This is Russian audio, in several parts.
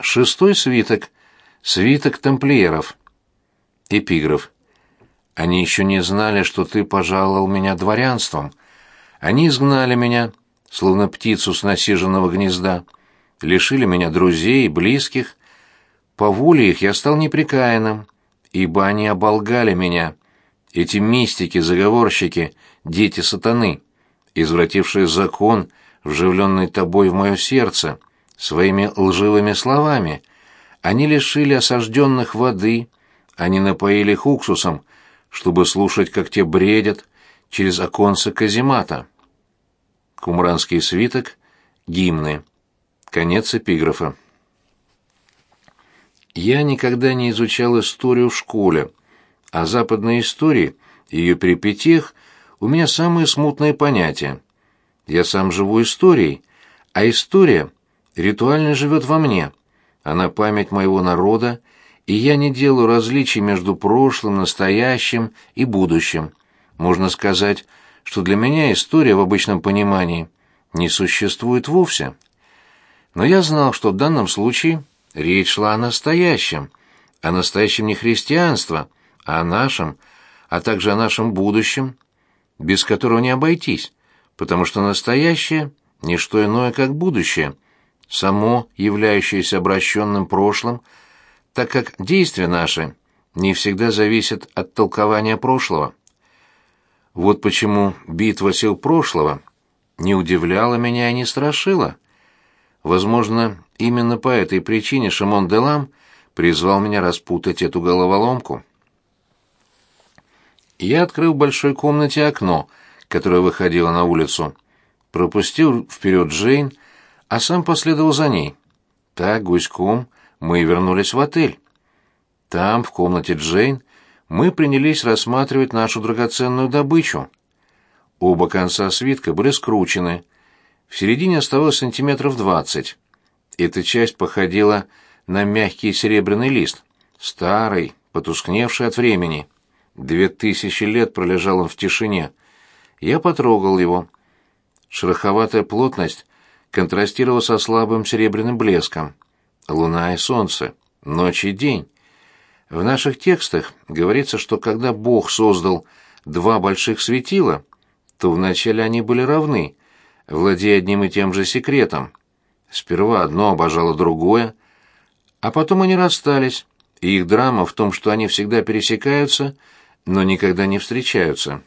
Шестой свиток. Свиток тамплиеров. Эпиграф. Они еще не знали, что ты пожаловал меня дворянством. Они изгнали меня, словно птицу с насиженного гнезда, лишили меня друзей и близких. По воле их я стал неприкаянным, ибо они оболгали меня. Эти мистики, заговорщики, дети сатаны, извратившие закон, вживленный тобой в мое сердце, своими лживыми словами. Они лишили осажденных воды, они напоили их уксусом, чтобы слушать, как те бредят, через оконцы каземата. Кумранский свиток, гимны. Конец эпиграфа. Я никогда не изучал историю в школе, а западной истории, ее перипетиях, у меня самые смутные понятия. Я сам живу историей, а история ритуально живет во мне. Она память моего народа, и я не делаю различий между прошлым, настоящим и будущим. Можно сказать, что для меня история в обычном понимании не существует вовсе. Но я знал, что в данном случае речь шла о настоящем, о настоящем не христианства, а о нашем, а также о нашем будущем, без которого не обойтись, потому что настоящее — не что иное, как будущее, само являющееся обращенным прошлым, так как действия наши не всегда зависят от толкования прошлого. Вот почему битва сил прошлого не удивляла меня и не страшила. Возможно, именно по этой причине Шимон Делам призвал меня распутать эту головоломку. Я открыл в большой комнате окно, которое выходило на улицу, пропустил вперед Джейн, а сам последовал за ней. Так, гуськом, мы вернулись в отель. Там, в комнате Джейн, мы принялись рассматривать нашу драгоценную добычу. Оба конца свитка были скручены. В середине оставалось сантиметров двадцать. Эта часть походила на мягкий серебряный лист, старый, потускневший от времени. Две тысячи лет пролежал он в тишине. Я потрогал его. Шероховатая плотность контрастировала со слабым серебряным блеском. Луна и солнце, ночь и день. В наших текстах говорится, что когда Бог создал два больших светила, то вначале они были равны, владея одним и тем же секретом. Сперва одно обожало другое, а потом они расстались, и их драма в том, что они всегда пересекаются, но никогда не встречаются.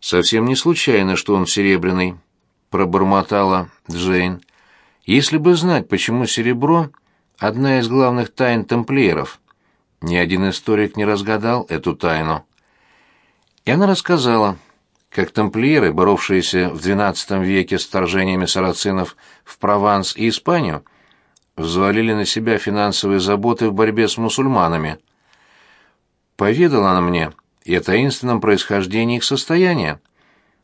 «Совсем не случайно, что он серебряный», — пробормотала Джейн. «Если бы знать, почему серебро — одна из главных тайн тамплиеров. Ни один историк не разгадал эту тайну». И она рассказала, как тамплиеры, боровшиеся в XII веке с вторжениями сарацинов в Прованс и Испанию, взвалили на себя финансовые заботы в борьбе с мусульманами. Поведала она мне и о таинственном происхождении их состояния.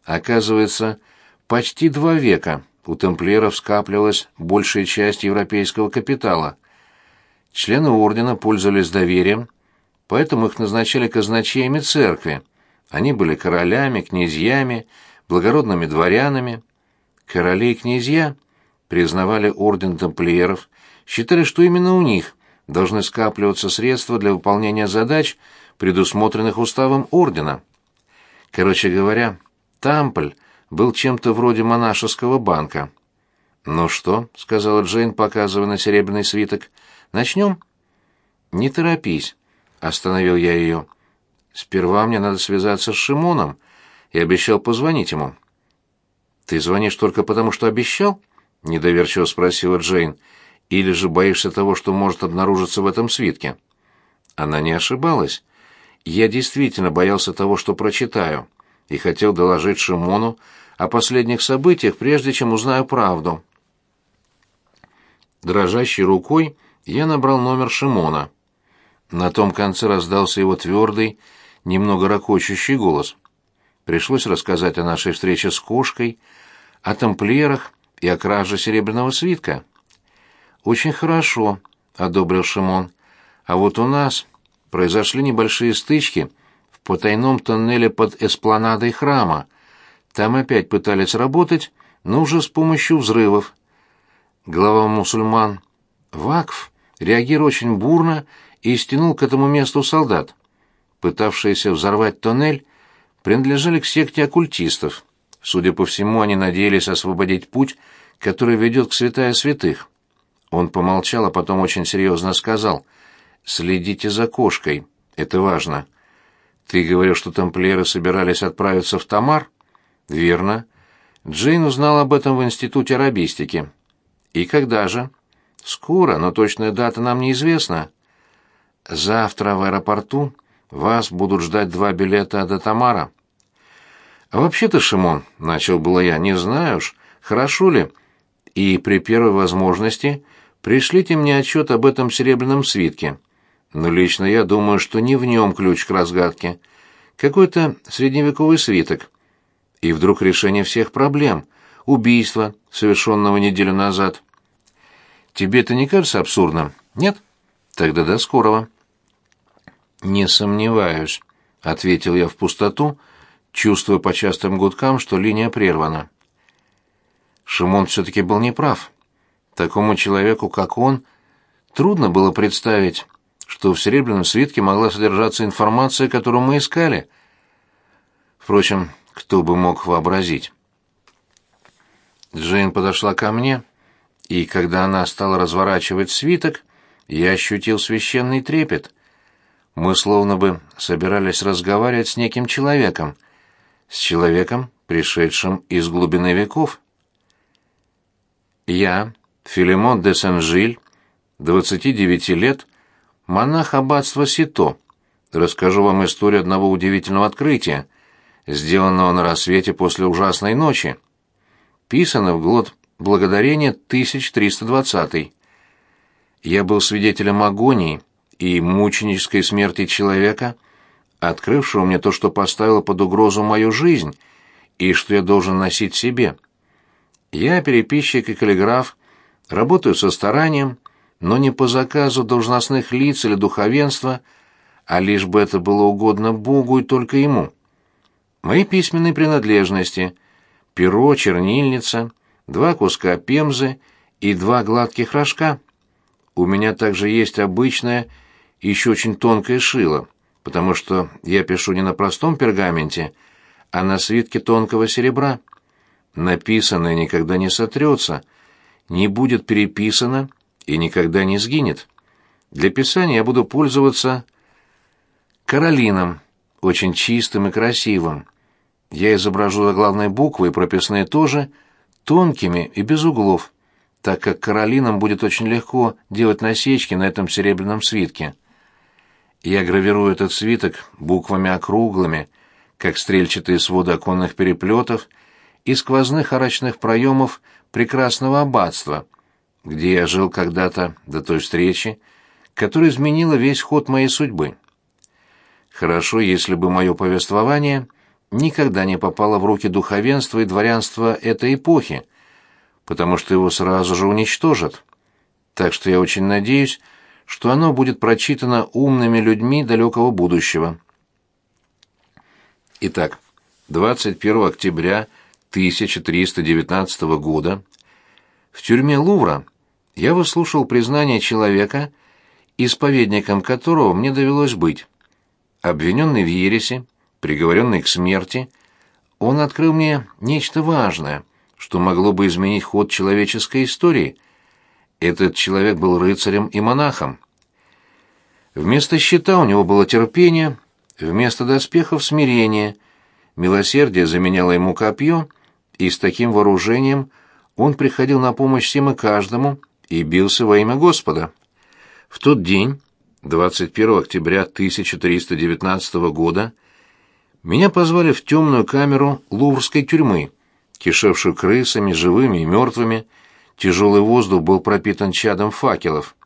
Оказывается, почти два века у тамплиеров скапливалась большая часть европейского капитала. Члены ордена пользовались доверием, поэтому их назначали казначеями церкви, они были королями, князьями, благородными дворянами. Короли и князья признавали орден тамплиеров, считали, что именно у них должны скапливаться средства для выполнения задач, предусмотренных уставом ордена. Короче говоря, Тампль был чем-то вроде монашеского банка. «Ну что?» — сказала Джейн, показывая на серебряный свиток. «Начнем?» «Не торопись», — остановил я ее. Сперва мне надо связаться с Шимоном. Я обещал позвонить ему. Ты звонишь только потому, что обещал? недоверчиво спросила Джейн. Или же боишься того, что может обнаружиться в этом свитке? Она не ошибалась. Я действительно боялся того, что прочитаю, и хотел доложить Шимону о последних событиях, прежде чем узнаю правду. Дрожащей рукой я набрал номер Шимона. На том конце раздался его твердый, немного ракочущий голос. Пришлось рассказать о нашей встрече с кошкой, о тамплиерах и о краже серебряного свитка. «Очень хорошо», — одобрил Шимон. «А вот у нас произошли небольшие стычки потайном тоннеле под эспланадой храма. Там опять пытались работать, но уже с помощью взрывов. Глава мусульман Вакф реагировал очень бурно и стянул к этому месту солдат. Пытавшиеся взорвать тоннель принадлежали к секте оккультистов. Судя по всему, они надеялись освободить путь, который ведет к святая святых. Он помолчал, а потом очень серьезно сказал, «Следите за кошкой, это важно». «Ты говорил, что тамплиеры собирались отправиться в Тамар?» «Верно. Джейн узнал об этом в Институте арабистики». «И когда же?» «Скоро, но точная дата нам неизвестна». «Завтра в аэропорту вас будут ждать два билета до Тамара». «А вообще-то, Шимон, — начал было я, — не знаю уж, хорошо ли, и при первой возможности пришлите мне отчет об этом серебряном свитке. Но лично я думаю, что не в нем ключ к разгадке. Какой-то средневековый свиток. И вдруг решение всех проблем. Убийство, совершенного неделю назад. Тебе это не кажется абсурдным? Нет? Тогда до скорого. Не сомневаюсь, — ответил я в пустоту, — чувствуя по частым гудкам, что линия прервана. Шимон все-таки был неправ. Такому человеку, как он, трудно было представить, что в серебряном свитке могла содержаться информация, которую мы искали. Впрочем, кто бы мог вообразить? Джейн подошла ко мне, и когда она стала разворачивать свиток, я ощутил священный трепет. Мы словно бы собирались разговаривать с неким человеком, с человеком, пришедшим из глубины веков. Я, Филимон де Сен-Жиль, 29 лет, монах аббатства Сито, расскажу вам историю одного удивительного открытия, сделанного на рассвете после ужасной ночи. Писано в год благодарения 1320. Я был свидетелем агонии и мученической смерти человека, открывшего мне то, что поставило под угрозу мою жизнь и что я должен носить себе. Я переписчик и каллиграф, работаю со старанием, но не по заказу должностных лиц или духовенства, а лишь бы это было угодно Богу и только Ему. Мои письменные принадлежности — перо, чернильница, два куска пемзы и два гладких рожка. У меня также есть обычное, еще очень тонкое шило — потому что я пишу не на простом пергаменте, а на свитке тонкого серебра. Написанное никогда не сотрется, не будет переписано и никогда не сгинет. Для писания я буду пользоваться каролином, очень чистым и красивым. Я изображу заглавные буквы и прописные тоже, тонкими и без углов, так как каролинам будет очень легко делать насечки на этом серебряном свитке. Я гравирую этот свиток буквами округлыми, как стрельчатые своды оконных переплетов и сквозных арочных проемов прекрасного аббатства, где я жил когда-то до той встречи, которая изменила весь ход моей судьбы. Хорошо, если бы мое повествование никогда не попало в руки духовенства и дворянства этой эпохи, потому что его сразу же уничтожат. Так что я очень надеюсь, что оно будет прочитано умными людьми далекого будущего. Итак, 21 октября 1319 года в тюрьме Лувра я выслушал признание человека, исповедником которого мне довелось быть. Обвиненный в ересе, приговоренный к смерти, он открыл мне нечто важное, что могло бы изменить ход человеческой истории – этот человек был рыцарем и монахом. Вместо щита у него было терпение, вместо доспехов — смирение, милосердие заменяло ему копье, и с таким вооружением он приходил на помощь всем и каждому и бился во имя Господа. В тот день, 21 октября 1319 года, меня позвали в темную камеру Луврской тюрьмы, кишевшую крысами, живыми и мертвыми, Тяжелый воздух был пропитан чадом факелов.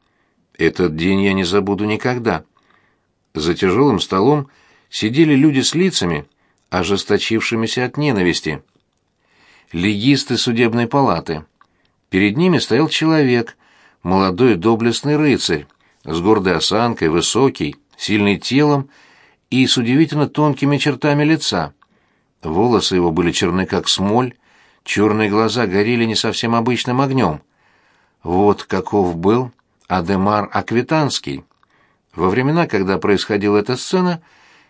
Этот день я не забуду никогда. За тяжелым столом сидели люди с лицами, ожесточившимися от ненависти. Легисты судебной палаты. Перед ними стоял человек, молодой доблестный рыцарь, с гордой осанкой, высокий, сильный телом и с удивительно тонкими чертами лица. Волосы его были черны, как смоль, черные глаза горели не совсем обычным огнем. Вот каков был Адемар Аквитанский. Во времена, когда происходила эта сцена,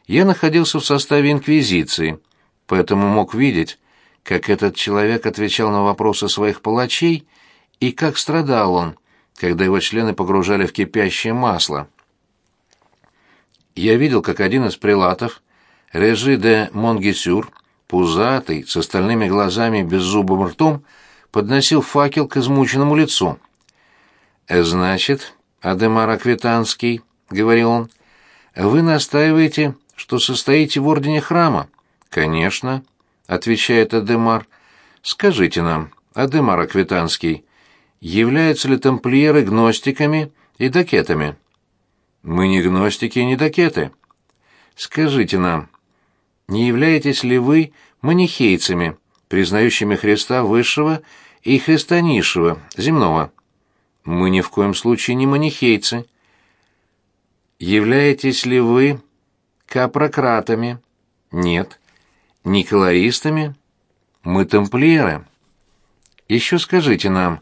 я находился в составе Инквизиции, поэтому мог видеть, как этот человек отвечал на вопросы своих палачей и как страдал он, когда его члены погружали в кипящее масло. Я видел, как один из прилатов, Режи де Монгесюр, пузатый, с остальными глазами и беззубым ртом, подносил факел к измученному лицу. «Значит, Адемар Аквитанский», — говорил он, — «вы настаиваете, что состоите в ордене храма?» «Конечно», — отвечает Адемар. «Скажите нам, Адемар Аквитанский, являются ли тамплиеры гностиками и докетами?» «Мы не гностики и не докеты». «Скажите нам, не являетесь ли вы манихейцами, признающими Христа высшего и Христа низшего, земного?» «Мы ни в коем случае не манихейцы». «Являетесь ли вы капрократами?» «Нет». «Николаистами?» «Мы тамплиеры». «Еще скажите нам,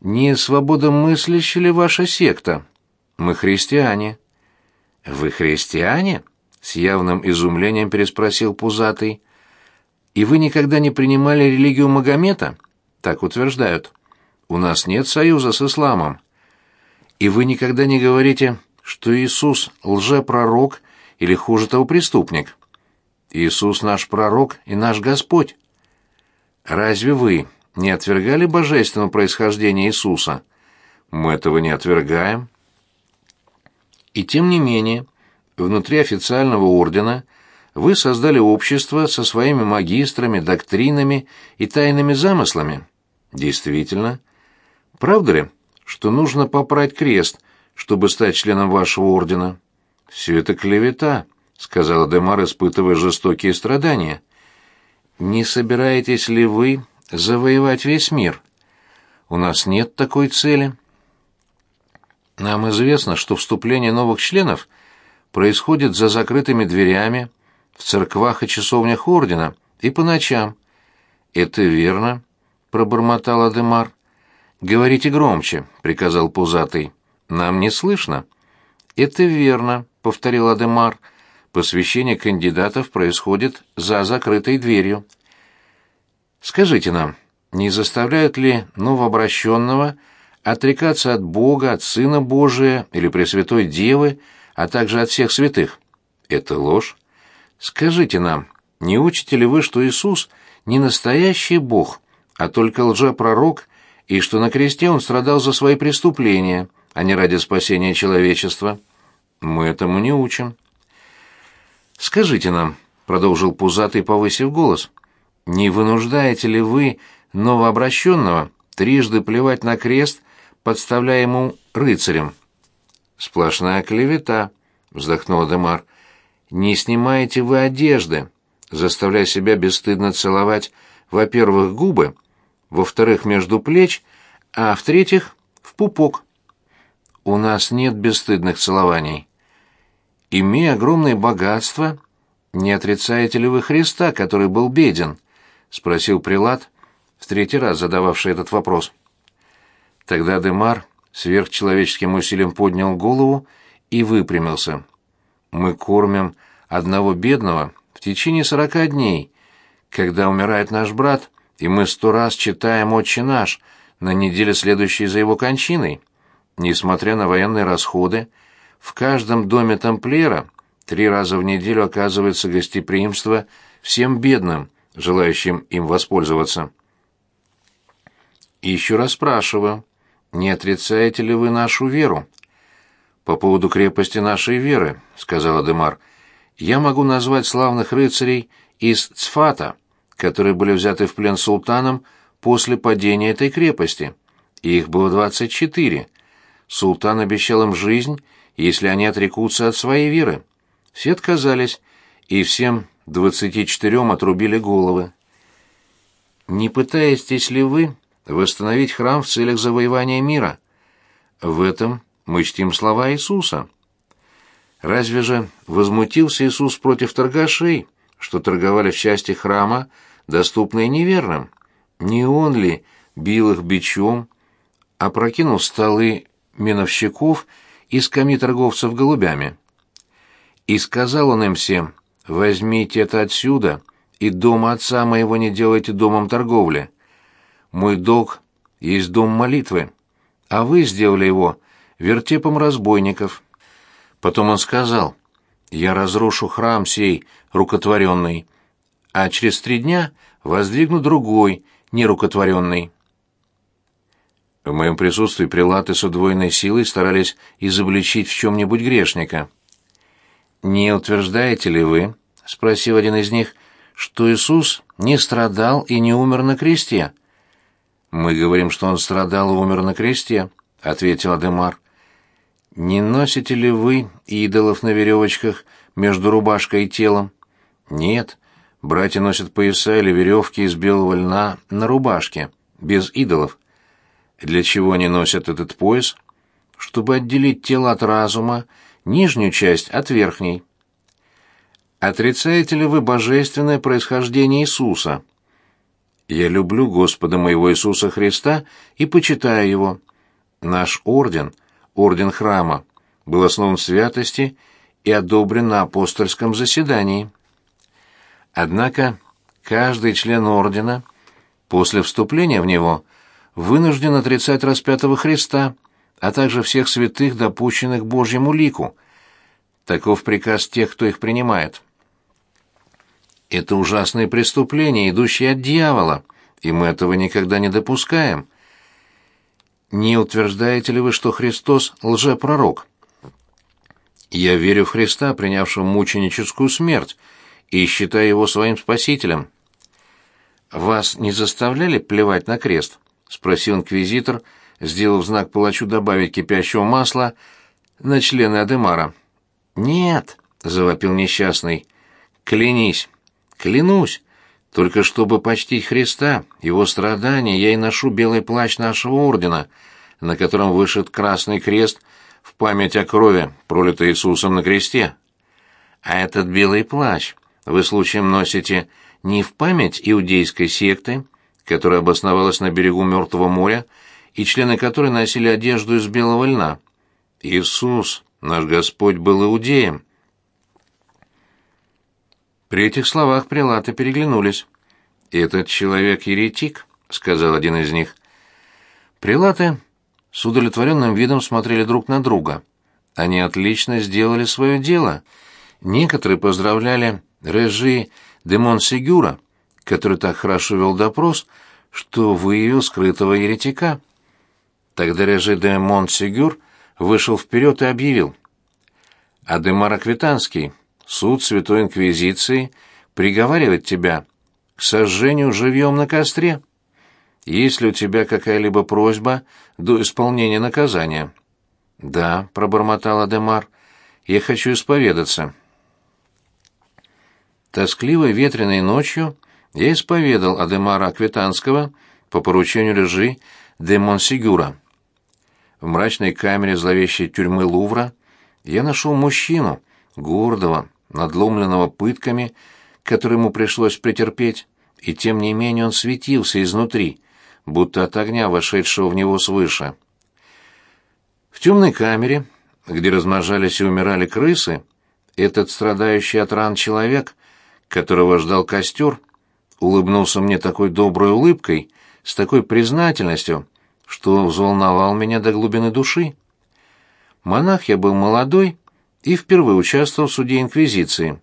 не свободомыслящая ли ваша секта?» «Мы христиане». «Вы христиане?» — с явным изумлением переспросил Пузатый. «И вы никогда не принимали религию Магомета?» «Так утверждают. У нас нет союза с исламом». «И вы никогда не говорите, что Иисус — лжепророк или, хуже того, преступник?» «Иисус наш пророк и наш Господь». «Разве вы не отвергали божественного происхождения Иисуса?» «Мы этого не отвергаем». И тем не менее, внутри официального ордена вы создали общество со своими магистрами, доктринами и тайными замыслами. Действительно. Правда ли, что нужно попрать крест, чтобы стать членом вашего ордена? Все это клевета, сказала Демар, испытывая жестокие страдания. Не собираетесь ли вы завоевать весь мир? У нас нет такой цели. Нам известно, что вступление новых членов происходит за закрытыми дверями, в церквах и часовнях ордена и по ночам. Это верно, пробормотал Адемар. Говорите громче, приказал Пузатый. Нам не слышно. Это верно, повторил Адемар. Посвящение кандидатов происходит за закрытой дверью. Скажите нам, не заставляют ли новообращенного отрекаться от Бога, от Сына Божия или Пресвятой Девы, а также от всех святых. Это ложь. Скажите нам, не учите ли вы, что Иисус не настоящий Бог, а только лжепророк, и что на кресте он страдал за свои преступления, а не ради спасения человечества? Мы этому не учим. Скажите нам, продолжил Пузатый, повысив голос, не вынуждаете ли вы новообращенного трижды плевать на крест подставляя ему рыцарем. «Сплошная клевета», — вздохнул Демар. «Не снимаете вы одежды, заставляя себя бесстыдно целовать, во-первых, губы, во-вторых, между плеч, а в-третьих, в пупок. У нас нет бесстыдных целований. Имея огромное богатство, не отрицаете ли вы Христа, который был беден?» — спросил прилад, в третий раз задававший этот вопрос. Тогда Демар сверхчеловеческим усилием поднял голову и выпрямился. «Мы кормим одного бедного в течение сорока дней. Когда умирает наш брат, и мы сто раз читаем «Отче наш» на неделе, следующей за его кончиной. Несмотря на военные расходы, в каждом доме тамплиера три раза в неделю оказывается гостеприимство всем бедным, желающим им воспользоваться. И еще раз спрашиваю, не отрицаете ли вы нашу веру? По поводу крепости нашей веры, сказала Демар. Я могу назвать славных рыцарей из Цфата, которые были взяты в плен султаном после падения этой крепости. Их было двадцать четыре. Султан обещал им жизнь, если они отрекутся от своей веры. Все отказались, и всем двадцати четырем отрубили головы. Не пытаетесь ли вы восстановить храм в целях завоевания мира. В этом мы чтим слова Иисуса. Разве же возмутился Иисус против торгашей, что торговали в части храма, доступные неверным? Не он ли бил их бичом, опрокинул столы меновщиков и скамьи торговцев голубями. И сказал он им всем, «Возьмите это отсюда, и дом отца моего не делайте домом торговли. Мой долг есть дом молитвы, а вы сделали его вертепом разбойников». Потом он сказал, «Я разрушу храм сей, рукотворенный, а через три дня воздвигну другой, нерукотворенный». В моем присутствии прилаты с удвоенной силой старались изобличить в чем-нибудь грешника. «Не утверждаете ли вы, — спросил один из них, — что Иисус не страдал и не умер на кресте?» «Мы говорим, что он страдал и умер на кресте», — ответил Адемар. «Не носите ли вы идолов на веревочках между рубашкой и телом?» «Нет. Братья носят пояса или веревки из белого льна на рубашке, без идолов. Для чего они носят этот пояс? Чтобы отделить тело от разума, нижнюю часть от верхней. Отрицаете ли вы божественное происхождение Иисуса? Я люблю Господа моего Иисуса Христа и почитаю его. Наш орден, орден храма, был основан в святости и одобрен на апостольском заседании. Однако каждый член ордена после вступления в него вынужден отрицать распятого Христа, а также всех святых, допущенных Божьему лику. Таков приказ тех, кто их принимает. Это ужасные преступления, идущие от дьявола, и мы этого никогда не допускаем. Не утверждаете ли вы, что Христос — лжепророк? Я верю в Христа, принявшего мученическую смерть, и считаю его своим спасителем. Вас не заставляли плевать на крест? — спросил инквизитор, сделав знак палачу добавить кипящего масла на члены Адемара. «Нет», — завопил несчастный, — «клянись, клянусь, только чтобы почтить Христа, его страдания, я и ношу белый плащ нашего ордена, на котором вышит красный крест в память о крови, пролитой Иисусом на кресте. А этот белый плащ вы случаем носите не в память иудейской секты, которая обосновалась на берегу Мертвого моря и члены которой носили одежду из белого льна. Иисус, наш Господь, был иудеем. При этих словах прилаты переглянулись. «Этот человек еретик», — сказал один из них. Прилаты с удовлетворенным видом смотрели друг на друга. Они отлично сделали свое дело. Некоторые поздравляли Режи де Монсегюра, который так хорошо вел допрос, что выявил скрытого еретика. Тогда Реже де Монсегюр вышел вперед и объявил. «Адемар Аквитанский, суд Святой Инквизиции приговаривает тебя к сожжению живьем на костре. Есть ли у тебя какая-либо просьба до исполнения наказания?» «Да», — пробормотал Адемар, — «я хочу исповедаться». Тоскливой ветреной ночью я исповедал Адемара Аквитанского по поручению Режи де Монсигюра. В мрачной камере зловещей тюрьмы Лувра я нашел мужчину, гордого, надломленного пытками, который ему пришлось претерпеть, и тем не менее он светился изнутри, будто от огня, вошедшего в него свыше. В темной камере, где размножались и умирали крысы, этот страдающий от ран человек, которого ждал костер, улыбнулся мне такой доброй улыбкой, с такой признательностью, что взволновал меня до глубины души. Монах я был молодой и впервые участвовал в суде Инквизиции.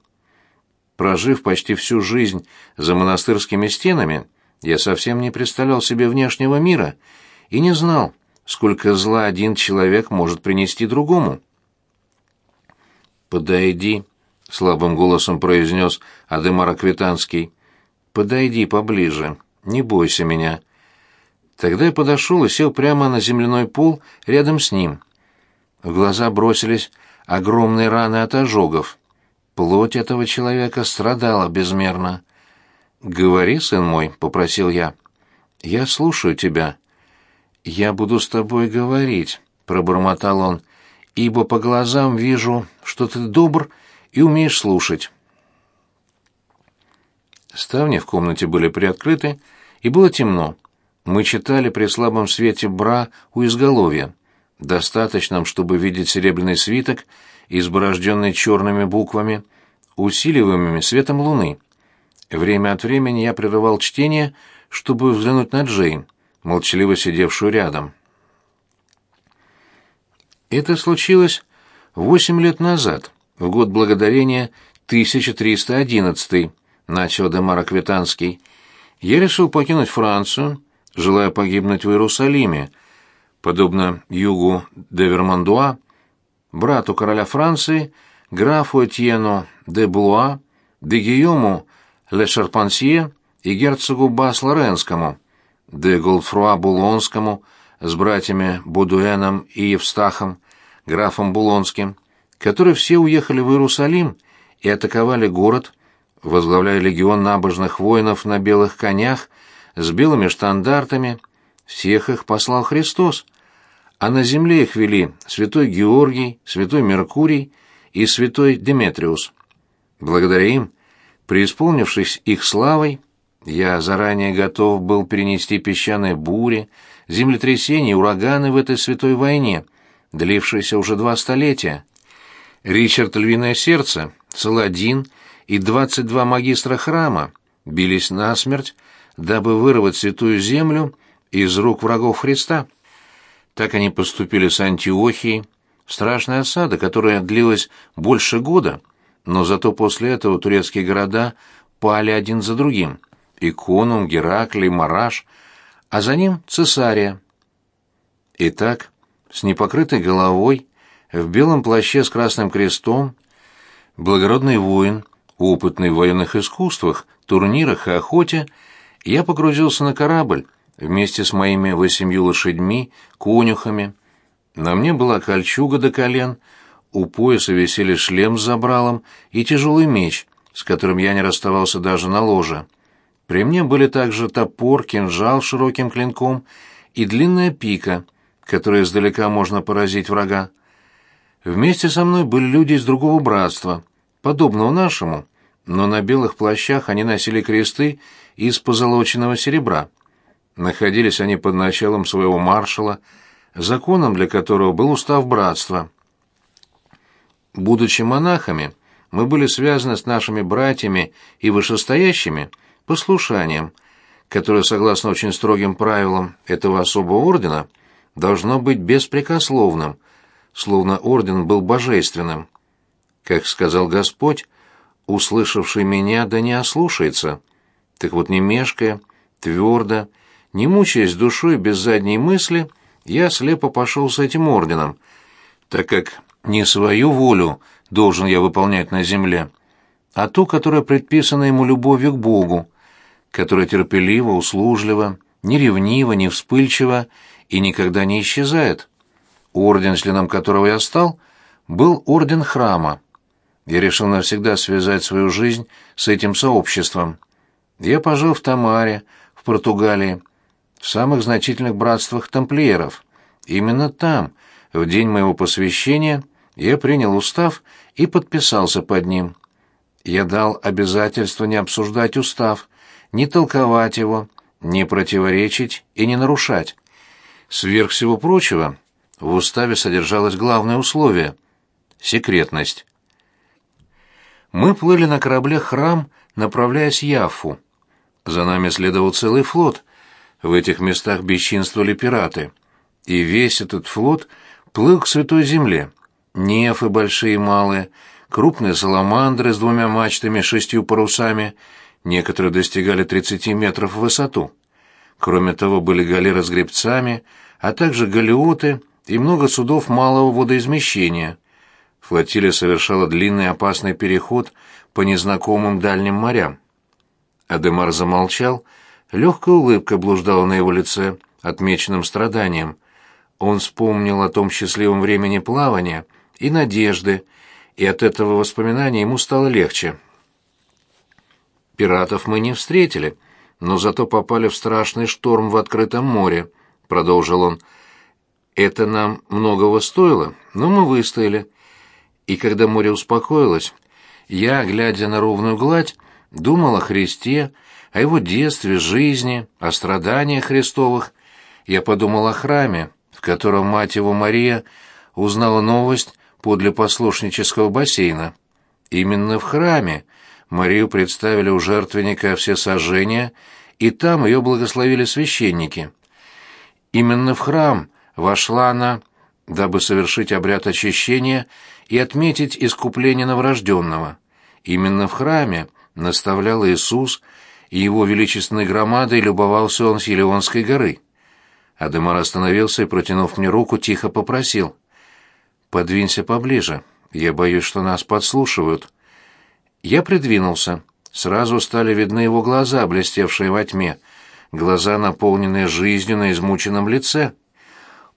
Прожив почти всю жизнь за монастырскими стенами, я совсем не представлял себе внешнего мира и не знал, сколько зла один человек может принести другому. «Подойди», — слабым голосом произнес Адемар Аквитанский. «Подойди поближе, не бойся меня». Тогда я подошел и сел прямо на земляной пол рядом с ним. В глаза бросились огромные раны от ожогов. Плоть этого человека страдала безмерно. «Говори, сын мой», — попросил я. «Я слушаю тебя». «Я буду с тобой говорить», — пробормотал он, — «ибо по глазам вижу, что ты добр и умеешь слушать». Ставни в комнате были приоткрыты, и было темно. Мы читали при слабом свете бра у изголовья. достаточном, чтобы видеть серебряный свиток, изборожденный черными буквами, усиливаемыми светом луны. Время от времени я прерывал чтение, чтобы взглянуть на Джейн, молчаливо сидевшую рядом. Это случилось восемь лет назад, в год благодарения 1311, начал Демар Аквитанский. Я решил покинуть Францию, желая погибнуть в Иерусалиме, подобно югу де Вермандуа, брату короля Франции, графу Этьену де Блуа, де Гийому Ле Шарпансье и герцогу Бас-Лоренскому, де Голдфруа Булонскому с братьями Бодуэном и Евстахом, графом Булонским, которые все уехали в Иерусалим и атаковали город, возглавляя легион набожных воинов на белых конях с белыми штандартами, всех их послал Христос, а на земле их вели святой Георгий, святой Меркурий и святой Деметриус. Благодаря им, преисполнившись их славой, я заранее готов был перенести песчаные бури, землетрясения и ураганы в этой святой войне, длившейся уже два столетия. Ричард Львиное Сердце, Саладин и двадцать два магистра храма бились насмерть, дабы вырвать святую землю из рук врагов Христа. Так они поступили с Антиохией, страшная осада, которая длилась больше года, но зато после этого турецкие города пали один за другим. Иконум, Гераклий, Мараш, а за ним Цесария. Итак, с непокрытой головой, в белом плаще с красным крестом, благородный воин, опытный в военных искусствах, турнирах и охоте, я погрузился на корабль вместе с моими восемью лошадьми, конюхами. На мне была кольчуга до колен, у пояса висели шлем с забралом и тяжелый меч, с которым я не расставался даже на ложе. При мне были также топор, кинжал с широким клинком и длинная пика, которой издалека можно поразить врага. Вместе со мной были люди из другого братства, подобного нашему, но на белых плащах они носили кресты из позолоченного серебра. Находились они под началом своего маршала, законом для которого был устав братства. Будучи монахами, мы были связаны с нашими братьями и вышестоящими послушанием, которое, согласно очень строгим правилам этого особого ордена, должно быть беспрекословным, словно орден был божественным. Как сказал Господь, услышавший меня, да не ослушается. Так вот, не мешкая, твердо, не мучаясь душой без задней мысли, я слепо пошел с этим орденом, так как не свою волю должен я выполнять на земле, а ту, которая предписана ему любовью к Богу, которая терпелива, услужлива, не ревнива, не вспыльчива и никогда не исчезает. Орден, членом которого я стал, был орден храма. Я решил навсегда связать свою жизнь с этим сообществом. Я пожил в Тамаре, в Португалии, в самых значительных братствах тамплиеров. Именно там, в день моего посвящения, я принял устав и подписался под ним. Я дал обязательство не обсуждать устав, не толковать его, не противоречить и не нарушать. Сверх всего прочего, в уставе содержалось главное условие — секретность. Мы плыли на корабле «Храм», направляясь в Яффу. За нами следовал целый флот. В этих местах бесчинствовали пираты. И весь этот флот плыл к Святой Земле. Нефы большие и малые, крупные саламандры с двумя мачтами, шестью парусами, некоторые достигали 30 метров в высоту. Кроме того, были галеры с гребцами, а также галеоты и много судов малого водоизмещения. Флотилия совершала длинный опасный переход по незнакомым дальним морям. Адемар замолчал, легкая улыбка блуждала на его лице, отмеченным страданием. Он вспомнил о том счастливом времени плавания и надежды, и от этого воспоминания ему стало легче. «Пиратов мы не встретили, но зато попали в страшный шторм в открытом море», — продолжил он. Это нам многого стоило, но мы выстояли. И когда море успокоилось, я, глядя на ровную гладь, думал о Христе, о его детстве, жизни, о страданиях Христовых. Я подумал о храме, в котором мать его Мария узнала новость подле послушнического бассейна. Именно в храме Марию представили у жертвенника все сожжения, и там ее благословили священники. Именно в храм вошла она, дабы совершить обряд очищения и отметить искупление новорожденного. Именно в храме наставлял Иисус, и его величественной громадой любовался он с Елеонской горы. Адемар остановился и, протянув мне руку, тихо попросил. «Подвинься поближе. Я боюсь, что нас подслушивают». Я придвинулся. Сразу стали видны его глаза, блестевшие во тьме, глаза, наполненные жизнью на измученном лице.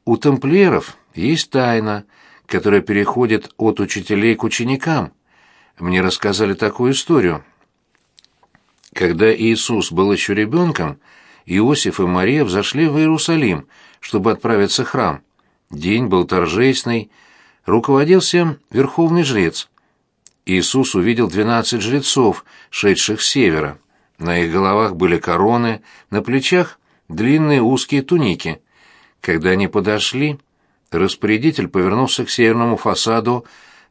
У тамплиеров есть тайна, которая переходит от учителей к ученикам. Мне рассказали такую историю. Когда Иисус был еще ребенком, Иосиф и Мария взошли в Иерусалим, чтобы отправиться в храм. День был торжественный, руководил всем верховный жрец. Иисус увидел двенадцать жрецов, шедших с севера. На их головах были короны, на плечах длинные узкие туники. Когда они подошли, распорядитель повернулся к северному фасаду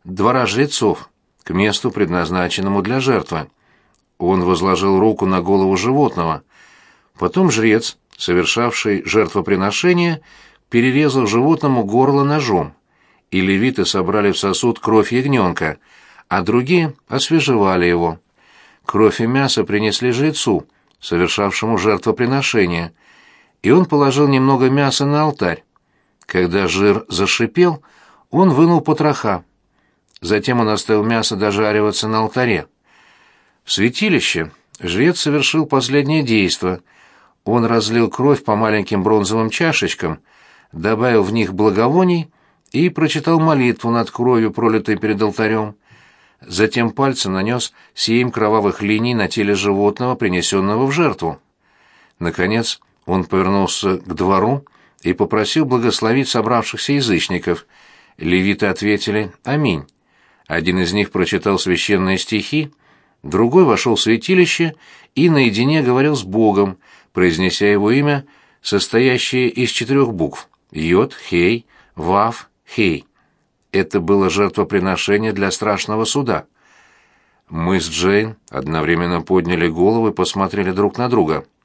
двора жрецов, к месту, предназначенному для жертвы. Он возложил руку на голову животного. Потом жрец, совершавший жертвоприношение, перерезал животному горло ножом, и левиты собрали в сосуд кровь ягненка, а другие освежевали его. Кровь и мясо принесли жрецу, совершавшему жертвоприношение, и он положил немного мяса на алтарь. Когда жир зашипел, он вынул потроха. Затем он оставил мясо дожариваться на алтаре. В святилище жрец совершил последнее действо. Он разлил кровь по маленьким бронзовым чашечкам, добавил в них благовоний и прочитал молитву над кровью, пролитой перед алтарем. Затем пальцем нанес семь кровавых линий на теле животного, принесенного в жертву. Наконец он повернулся к двору и попросил благословить собравшихся язычников. Левиты ответили «Аминь». Один из них прочитал священные стихи, другой вошел в святилище и наедине говорил с Богом, произнеся его имя, состоящее из четырех букв «Йод», «Хей», «Вав», «Хей». Это было жертвоприношение для страшного суда. Мы с Джейн одновременно подняли головы и посмотрели друг на друга —